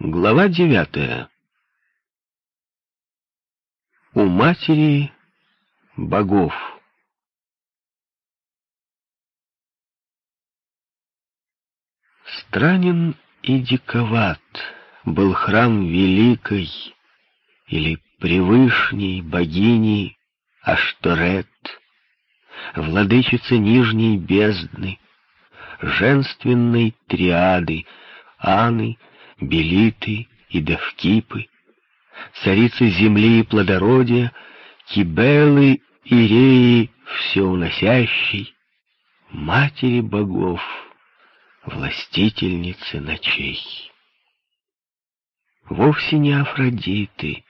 Глава девятая. У матери богов. Странен и диковат был храм великой или превышней богини Ашторет, владычицы нижней бездны, женственной триады Аны, Белиты и Девкипы, царицы земли и плодородия, Кибелы и Реи всеуносящей, матери богов, властительницы ночей. Вовсе не Афродиты,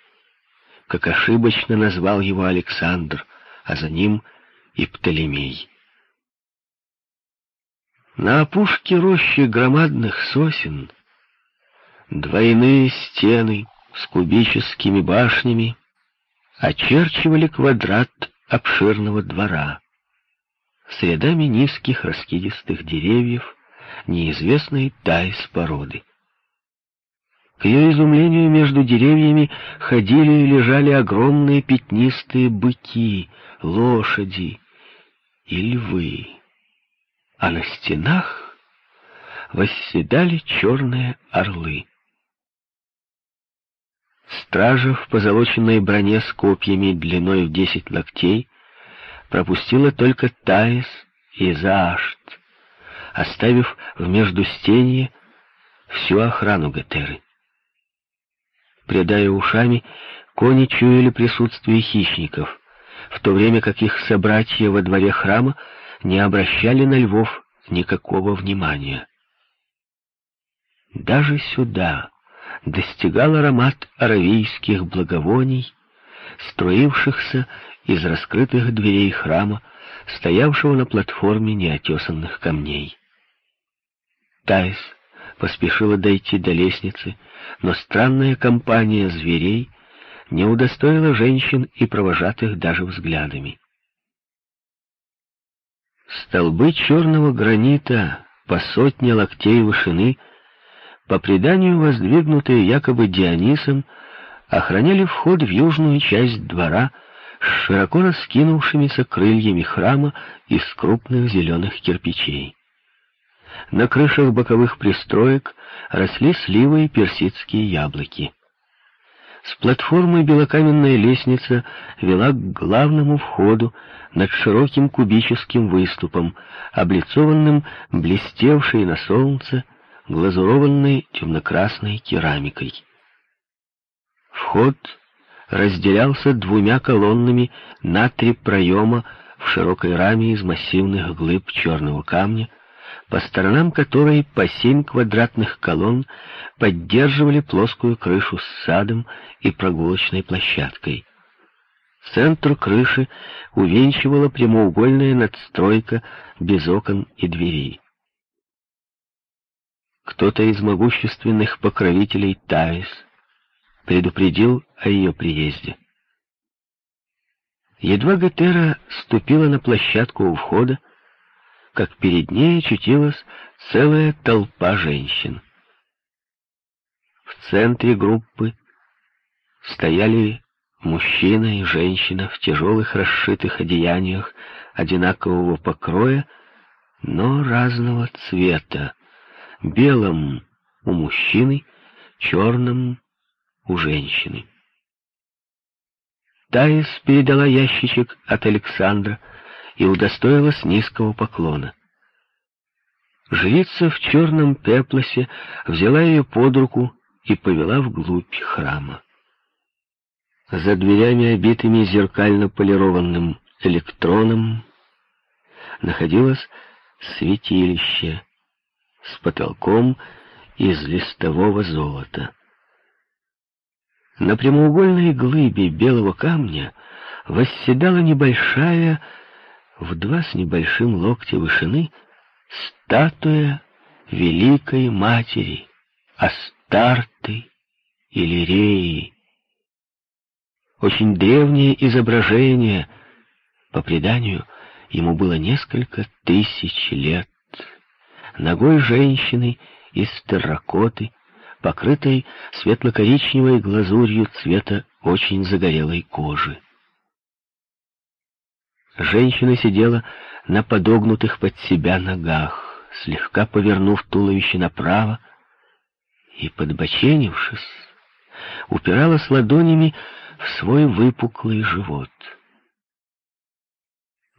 как ошибочно назвал его Александр, а за ним и Птолемей. На опушке рощи громадных сосен двойные стены с кубическими башнями очерчивали квадрат обширного двора с рядами низких раскидистых деревьев неизвестной тайс породы. К ее изумлению между деревьями ходили и лежали огромные пятнистые быки, лошади и львы, а на стенах восседали черные орлы. Стража в позолоченной броне с копьями длиной в десять локтей пропустила только Таис и Заашт, оставив в междустенье всю охрану Гетеры. Предая ушами, кони чуяли присутствие хищников, в то время как их собратья во дворе храма не обращали на львов никакого внимания. Даже сюда, достигал аромат аравийских благовоний, струившихся из раскрытых дверей храма, стоявшего на платформе неотесанных камней. Таис поспешила дойти до лестницы, но странная компания зверей не удостоила женщин и провожатых даже взглядами. Столбы черного гранита по сотне локтей вышины по преданию воздвигнутые якобы Дионисом, охраняли вход в южную часть двора с широко раскинувшимися крыльями храма из крупных зеленых кирпичей. На крышах боковых пристроек росли сливы и персидские яблоки. С платформы белокаменная лестница вела к главному входу над широким кубическим выступом, облицованным блестевшей на солнце глазурованной темно-красной керамикой. Вход разделялся двумя колоннами на три проема в широкой раме из массивных глыб черного камня, по сторонам которой по семь квадратных колонн поддерживали плоскую крышу с садом и прогулочной площадкой. Центр крыши увенчивала прямоугольная надстройка без окон и дверей. Кто-то из могущественных покровителей Таис предупредил о ее приезде. Едва Гетера ступила на площадку у входа, как перед ней очутилась целая толпа женщин. В центре группы стояли мужчина и женщина в тяжелых расшитых одеяниях одинакового покроя, но разного цвета белом у мужчины, черном у женщины. Таис передала ящичек от Александра и удостоилась низкого поклона. Жрица в черном пеплосе взяла ее под руку и повела вглубь храма. За дверями, обитыми зеркально полированным электроном, находилось святилище, с потолком из листового золота. На прямоугольной глыбе белого камня восседала небольшая, в два с небольшим локти вышины, статуя Великой Матери, Астарты или Реи. Очень древнее изображение, по преданию, ему было несколько тысяч лет ногой женщины из терракоты, покрытой светло-коричневой глазурью цвета очень загорелой кожи. Женщина сидела на подогнутых под себя ногах, слегка повернув туловище направо и, подбоченившись, упиралась ладонями в свой выпуклый живот.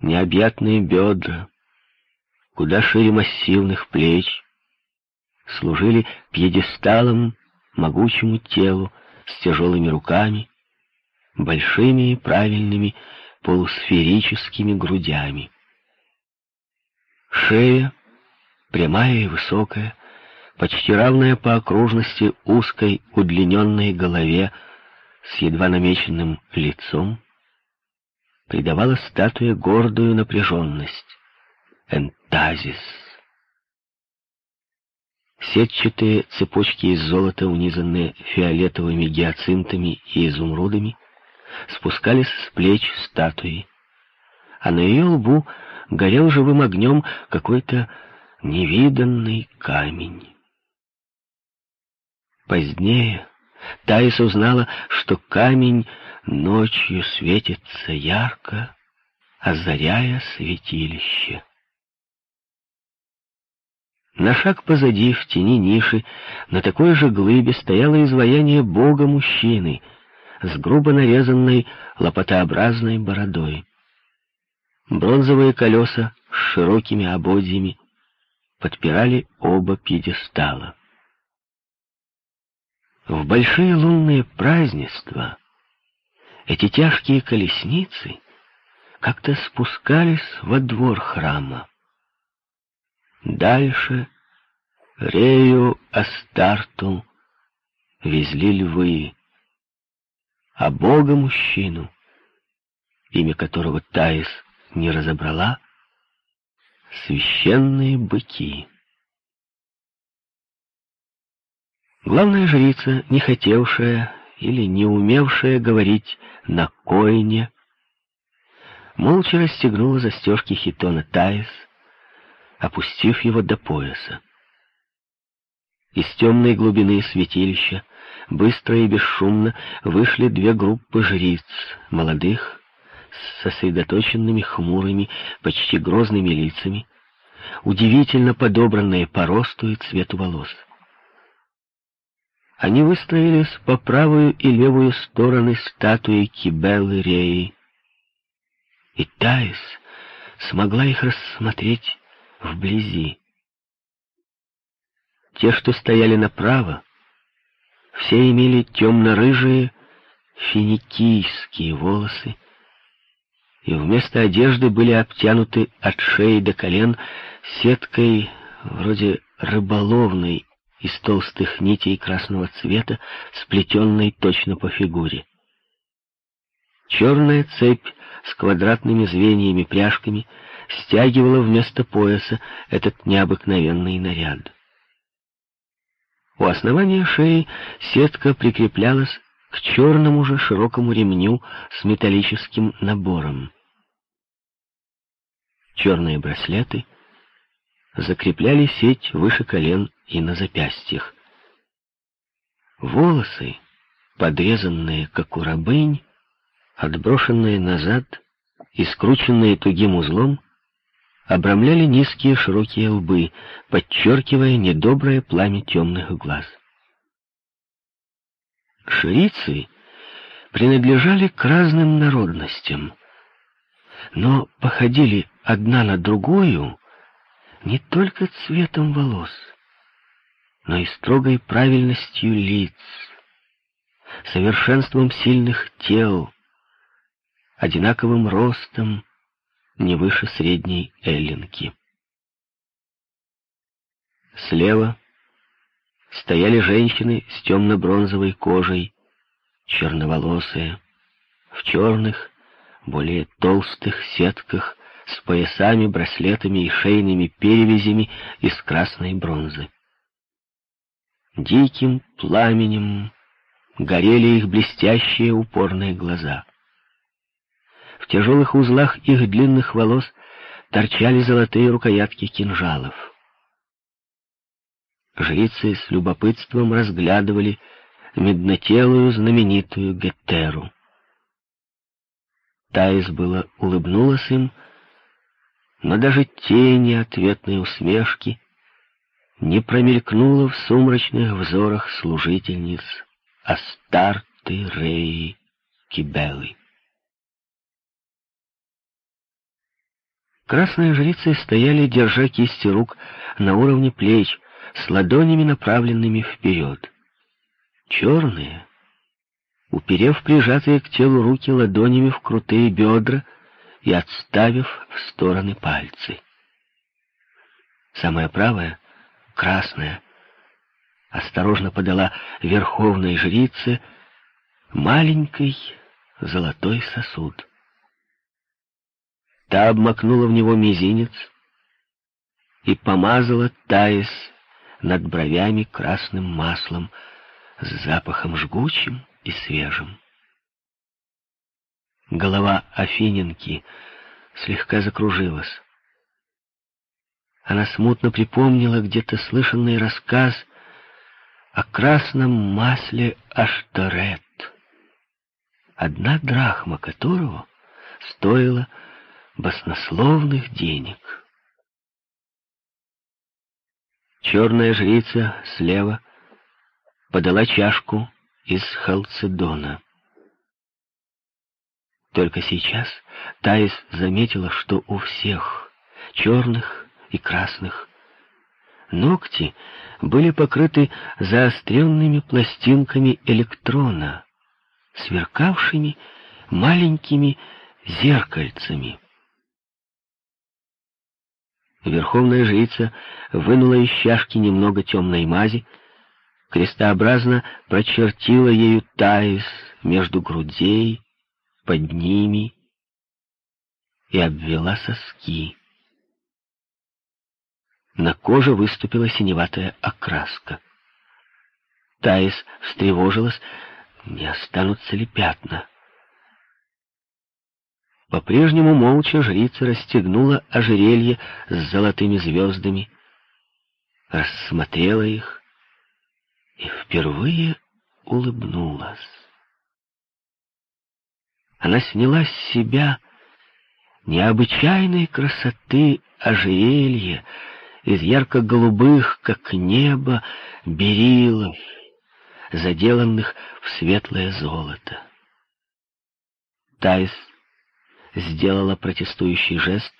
Необъятные бедра, куда шире массивных плеч, служили пьедесталом могучему телу с тяжелыми руками, большими и правильными полусферическими грудями. Шея, прямая и высокая, почти равная по окружности узкой удлиненной голове с едва намеченным лицом, придавала статуе гордую напряженность. Энтазис. Сетчатые цепочки из золота, унизанные фиолетовыми гиацинтами и изумрудами, спускались с плеч статуи, а на ее лбу горел живым огнем какой-то невиданный камень. Позднее Таис узнала, что камень ночью светится ярко, озаряя святилище. На шаг позади, в тени ниши, на такой же глыбе стояло изваяние бога-мужчины с грубо нарезанной лопатообразной бородой. Бронзовые колеса с широкими ободьями подпирали оба пьедестала. В большие лунные празднества эти тяжкие колесницы как-то спускались во двор храма. Дальше Рею Астарту везли львы, а бога-мужчину, имя которого Таис не разобрала, священные быки. Главная жрица, не хотевшая или не умевшая говорить на койне, молча расстегнула застежки хитона Таис, опустив его до пояса. Из темной глубины святилища быстро и бесшумно вышли две группы жриц, молодых, с сосредоточенными хмурыми, почти грозными лицами, удивительно подобранные по росту и цвету волос. Они выстроились по правую и левую стороны статуи Кибелы Реи, и Таис смогла их рассмотреть вблизи. Те, что стояли направо, все имели темно-рыжие финикийские волосы, и вместо одежды были обтянуты от шеи до колен сеткой вроде рыболовной из толстых нитей красного цвета, сплетенной точно по фигуре. Черная цепь с квадратными звеньями-пряжками стягивала вместо пояса этот необыкновенный наряд. У основания шеи сетка прикреплялась к черному же широкому ремню с металлическим набором. Черные браслеты закрепляли сеть выше колен и на запястьях. Волосы, подрезанные, как у рабынь, отброшенные назад и скрученные тугим узлом, обрамляли низкие широкие лбы, подчеркивая недоброе пламя темных глаз. Шрицы принадлежали к разным народностям, но походили одна на другую не только цветом волос, но и строгой правильностью лиц, совершенством сильных тел, одинаковым ростом, не выше средней эллинки. Слева стояли женщины с темно-бронзовой кожей, черноволосые, в черных, более толстых сетках с поясами, браслетами и шейными перевязями из красной бронзы. Диким пламенем горели их блестящие упорные глаза. Тяжелых узлах их длинных волос торчали золотые рукоятки кинжалов. жрицы с любопытством разглядывали меднотелую знаменитую Гетеру. Таис было улыбнулась им, но даже тени ответной усмешки не промелькнуло в сумрачных взорах служительниц Астарты, Реи, Кибелы. Красные жрицы стояли, держа кисти рук на уровне плеч, с ладонями направленными вперед. Черные, уперев прижатые к телу руки ладонями в крутые бедра и отставив в стороны пальцы. Самая правая, красная, осторожно подала верховной жрице маленький золотой сосуд. Та обмакнула в него мизинец и помазала Таис над бровями красным маслом с запахом жгучим и свежим. Голова Афиненки слегка закружилась. Она смутно припомнила где-то слышанный рассказ о красном масле Ашторет, одна драхма которого стоила баснословных денег. Черная жрица слева подала чашку из халцедона. Только сейчас Таис заметила, что у всех, черных и красных, ногти были покрыты заостренными пластинками электрона, сверкавшими маленькими зеркальцами. Верховная жрица вынула из чашки немного темной мази, крестообразно прочертила ею таис между грудей, под ними и обвела соски. На коже выступила синеватая окраска. Таис встревожилась, не останутся ли пятна. По-прежнему молча жрица расстегнула ожерелье с золотыми звездами, рассмотрела их и впервые улыбнулась. Она сняла с себя необычайной красоты ожерелье из ярко-голубых, как небо, берилов, заделанных в светлое золото. Тайс сделала протестующий жест.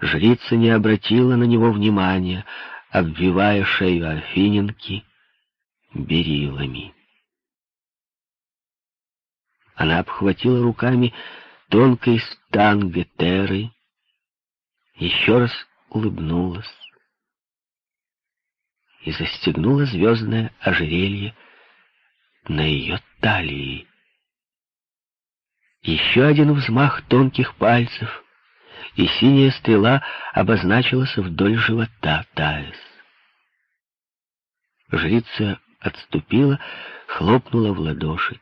Жрица не обратила на него внимания, обвивая шею Афиненки берилами. Она обхватила руками тонкой стан Гетеры, еще раз улыбнулась и застегнула звездное ожерелье на ее талии. Еще один взмах тонких пальцев, и синяя стрела обозначилась вдоль живота Таис. Жрица отступила, хлопнула в ладоши.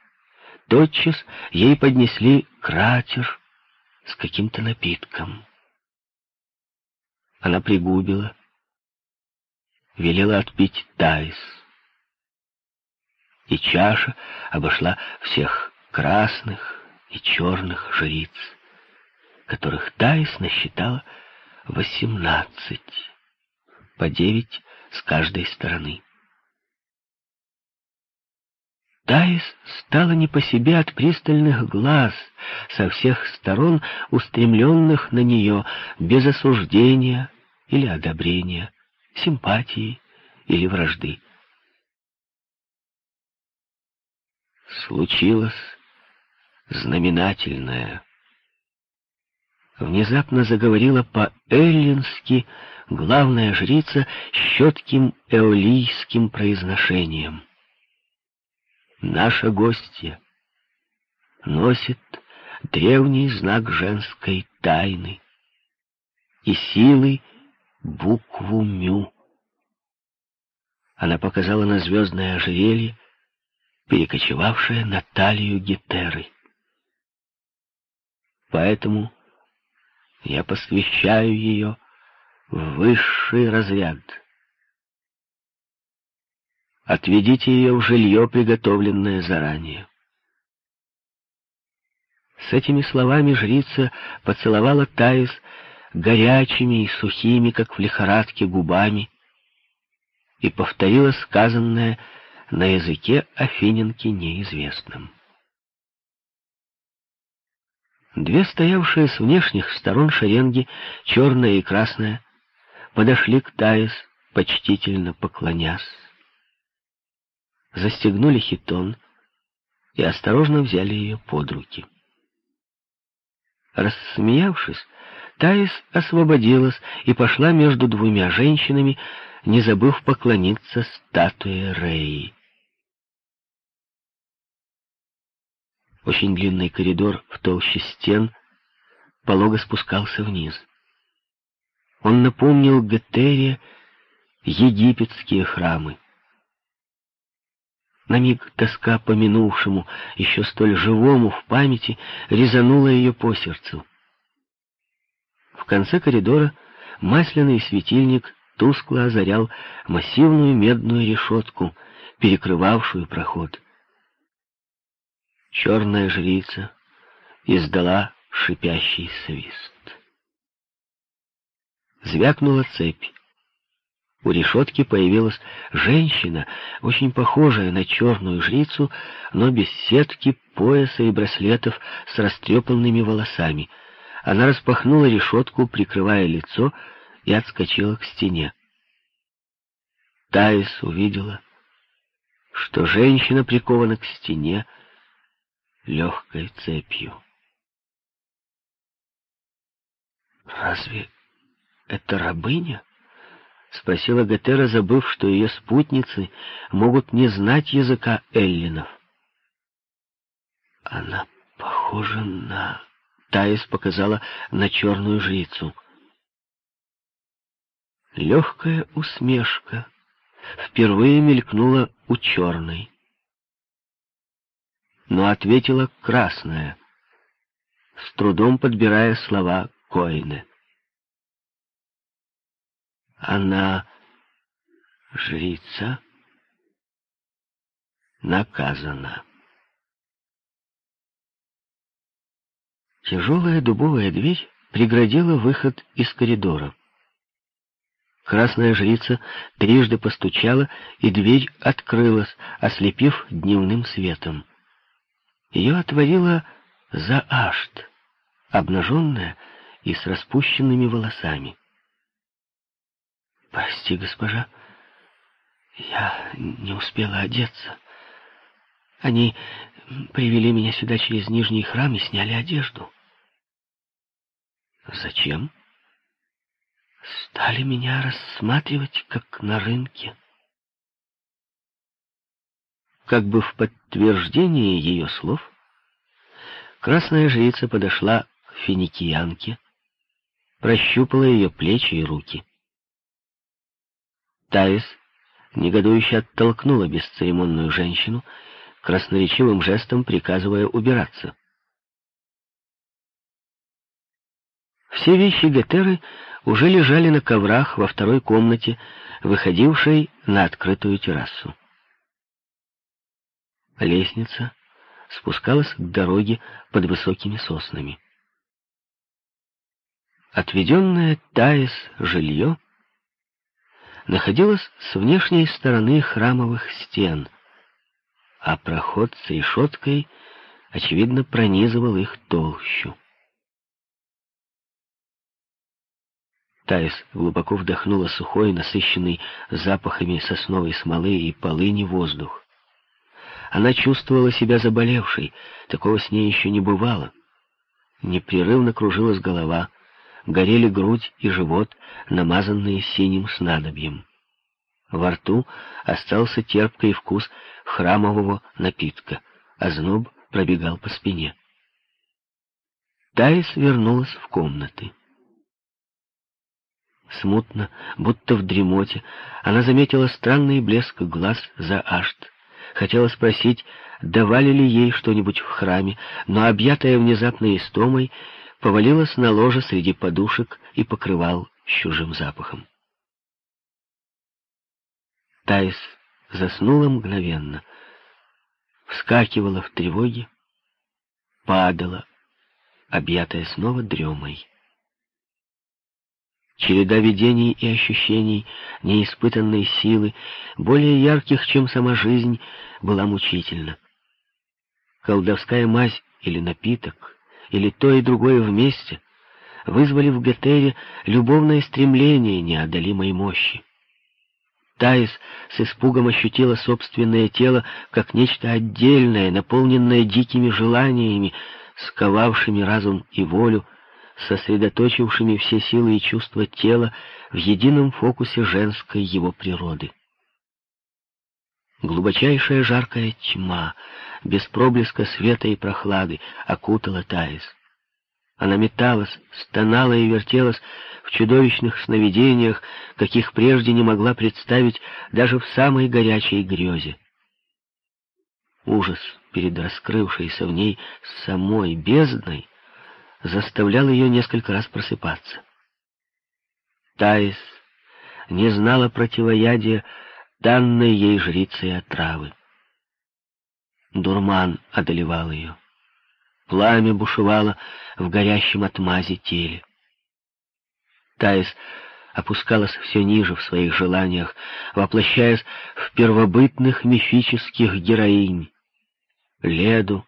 Тотчас ей поднесли кратер с каким-то напитком. Она пригубила, велела отпить Таис. И чаша обошла всех красных, и черных жриц, которых Таис насчитала восемнадцать, по девять с каждой стороны. Таис стала не по себе от пристальных глаз, со всех сторон устремленных на нее без осуждения или одобрения, симпатии или вражды. Случилось знаменательное. Внезапно заговорила по-эллински главная жрица с четким эолийским произношением. Наша гостья носит древний знак женской тайны и силы букву «мю». Она показала на звездное ожерелье, перекочевавшее на талию Гетеры. Поэтому я посвящаю ее в высший разряд. Отведите ее в жилье, приготовленное заранее. С этими словами жрица поцеловала Таис горячими и сухими, как в лихорадке, губами и повторила сказанное на языке афиненки неизвестным. Две стоявшие с внешних сторон шеренги, черная и красная, подошли к Таис, почтительно поклонясь, застегнули хитон и осторожно взяли ее под руки. Рассмеявшись, Таис освободилась и пошла между двумя женщинами, не забыв поклониться статуе Реи. Очень длинный коридор в толще стен полого спускался вниз. Он напомнил Гетере египетские храмы. На миг тоска по минувшему, еще столь живому в памяти, резанула ее по сердцу. В конце коридора масляный светильник тускло озарял массивную медную решетку, перекрывавшую проход. Черная жрица издала шипящий свист. Звякнула цепь. У решетки появилась женщина, очень похожая на черную жрицу, но без сетки, пояса и браслетов с растрепанными волосами. Она распахнула решетку, прикрывая лицо, и отскочила к стене. Таис увидела, что женщина прикована к стене легкой цепью. «Разве это рабыня?» — спросила Гетера, забыв, что ее спутницы могут не знать языка эллинов. «Она похожа на...» — Таис показала на черную жрицу. Легкая усмешка впервые мелькнула у черной. Но ответила красная, с трудом подбирая слова Коины. Она жрица наказана. Тяжелая дубовая дверь преградила выход из коридора. Красная жрица трижды постучала, и дверь открылась, ослепив дневным светом. Ее отворила Заашт, обнаженная и с распущенными волосами. «Прости, госпожа, я не успела одеться. Они привели меня сюда через Нижний храм и сняли одежду». «Зачем?» стали меня рассматривать, как на рынке. Как бы в подтверждение ее слов, красная жрица подошла к финикиянке, прощупала ее плечи и руки. Таис негодующе оттолкнула бесцеремонную женщину, красноречивым жестом приказывая убираться. Все вещи Гетеры уже лежали на коврах во второй комнате, выходившей на открытую террасу. Лестница спускалась к дороге под высокими соснами. Отведенное Таис жилье находилось с внешней стороны храмовых стен, а проход с решеткой, очевидно, пронизывал их толщу. Таис глубоко вдохнула сухой, насыщенный запахами сосновой смолы и полыни воздух. Она чувствовала себя заболевшей, такого с ней еще не бывало. Непрерывно кружилась голова, горели грудь и живот, намазанные синим снадобьем. Во рту остался терпкий вкус храмового напитка, а зноб пробегал по спине. Таис вернулась в комнаты. Смутно, будто в дремоте, она заметила странный блеск глаз за Ашт. Хотела спросить, давали ли ей что-нибудь в храме, но, объятая внезапной истомой, повалилась на ложе среди подушек и покрывал с чужим запахом. Таис заснула мгновенно. Вскакивала в тревоге, падала, объятая снова дремой. Череда видений и ощущений, неиспытанной силы, более ярких, чем сама жизнь, была мучительна. Колдовская мазь или напиток, или то и другое вместе, вызвали в Гетере любовное стремление неодолимой мощи. Таис с испугом ощутила собственное тело как нечто отдельное, наполненное дикими желаниями, сковавшими разум и волю, сосредоточившими все силы и чувства тела в едином фокусе женской его природы. Глубочайшая жаркая тьма, без проблеска света и прохлады, окутала Таис. Она металась, стонала и вертелась в чудовищных сновидениях, каких прежде не могла представить даже в самой горячей грезе. Ужас перед раскрывшейся в ней самой бездной заставлял ее несколько раз просыпаться. Таис не знала противоядия данной ей жрицей отравы. Дурман одолевал ее. Пламя бушевало в горящем отмазе теле. Таис опускалась все ниже в своих желаниях, воплощаясь в первобытных мифических героинь. Леду,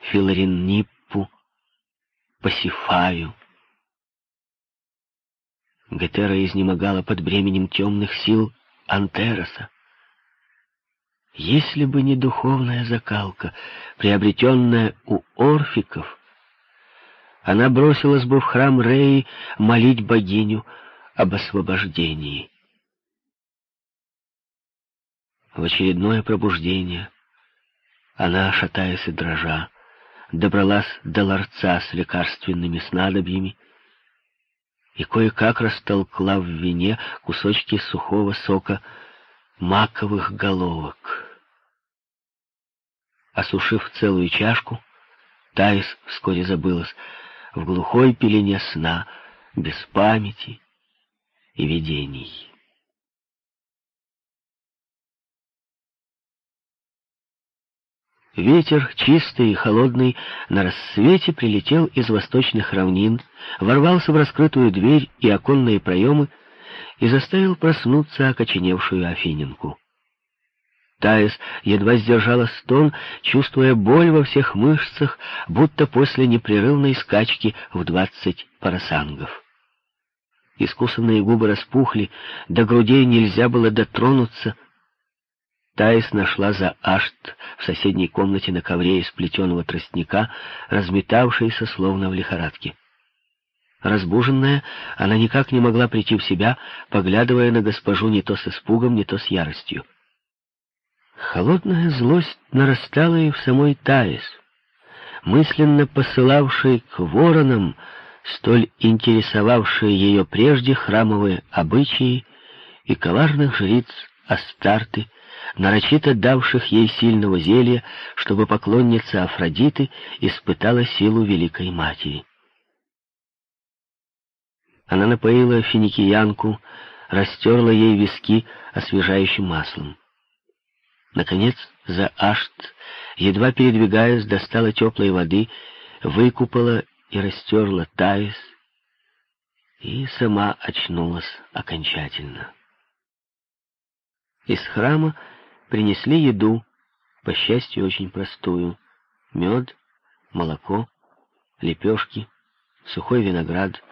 Филаринниппу, Пасифаю. Гетера изнемогала под бременем темных сил Антероса. Если бы не духовная закалка, приобретенная у орфиков, она бросилась бы в храм Реи молить богиню об освобождении. В очередное пробуждение она, шатаясь и дрожа, добралась до ларца с лекарственными снадобьями и кое-как растолкла в вине кусочки сухого сока маковых головок. Осушив целую чашку, Таис вскоре забылась в глухой пелене сна, без памяти и видений. Ветер, чистый и холодный, на рассвете прилетел из восточных равнин, ворвался в раскрытую дверь и оконные проемы и заставил проснуться окоченевшую Афиненку. Таис едва сдержала стон, чувствуя боль во всех мышцах, будто после непрерывной скачки в двадцать парасангов. Искусанные губы распухли, до грудей нельзя было дотронуться, Таис нашла за Ашт в соседней комнате на ковре из плетеного тростника, разметавшийся словно в лихорадке. Разбуженная, она никак не могла прийти в себя, поглядывая на госпожу не то с испугом, не то с яростью. Холодная злость нарастала и в самой Таис, мысленно посылавшей к воронам, столь интересовавшие ее прежде храмовые обычаи и коварных жриц Астарты, нарочито давших ей сильного зелья, чтобы поклонница Афродиты испытала силу Великой Матери. Она напоила финикиянку, растерла ей виски освежающим маслом. Наконец, за Ашт, едва передвигаясь, достала теплой воды, выкупала и растерла Таис, и сама очнулась окончательно. Из храма принесли еду, по счастью, очень простую. Мед, молоко, лепешки, сухой виноград,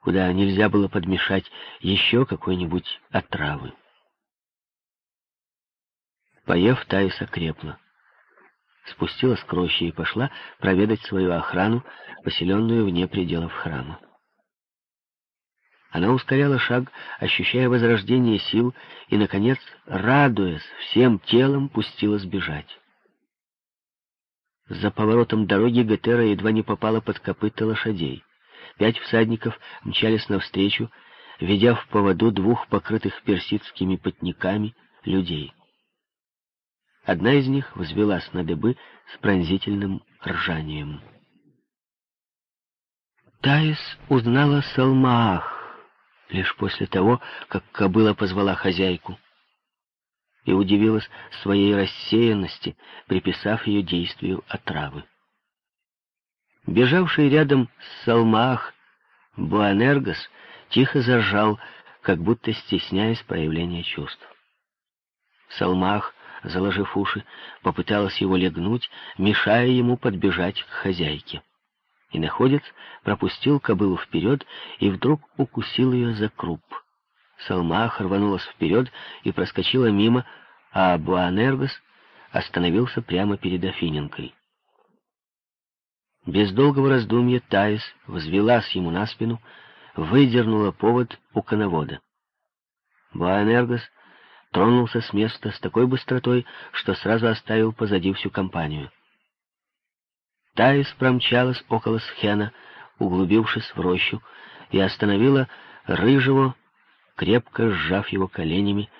куда нельзя было подмешать еще какой-нибудь отравы. Поев, Таиса крепла. Спустилась к роще и пошла проведать свою охрану, поселенную вне пределов храма. Она ускоряла шаг, ощущая возрождение сил, и, наконец, радуясь всем телом, пустилась бежать. За поворотом дороги Гетера едва не попала под копыта лошадей. Пять всадников мчались навстречу, ведя в поводу двух покрытых персидскими потниками людей. Одна из них взвелась на дыбы с пронзительным ржанием. Таис узнала Салмаах, лишь после того, как кобыла позвала хозяйку. и удивилась своей рассеянности, приписав ее действию отравы. Бежавший рядом с Салмаах Буанергос тихо заржал, как будто стесняясь проявления чувств. Салмах, заложив уши, попыталась его легнуть, мешая ему подбежать к хозяйке. И находец пропустил кобылу вперед и вдруг укусил ее за круп. Салмах рванулась вперед и проскочила мимо, а Буанергос остановился прямо перед Афиненкой. Без долгого раздумья Таис взвелась ему на спину, выдернула повод у коновода. Буаэнергос тронулся с места с такой быстротой, что сразу оставил позади всю компанию. Таис промчалась около Схена, углубившись в рощу, и остановила рыжего, крепко сжав его коленями,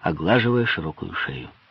оглаживая широкую шею.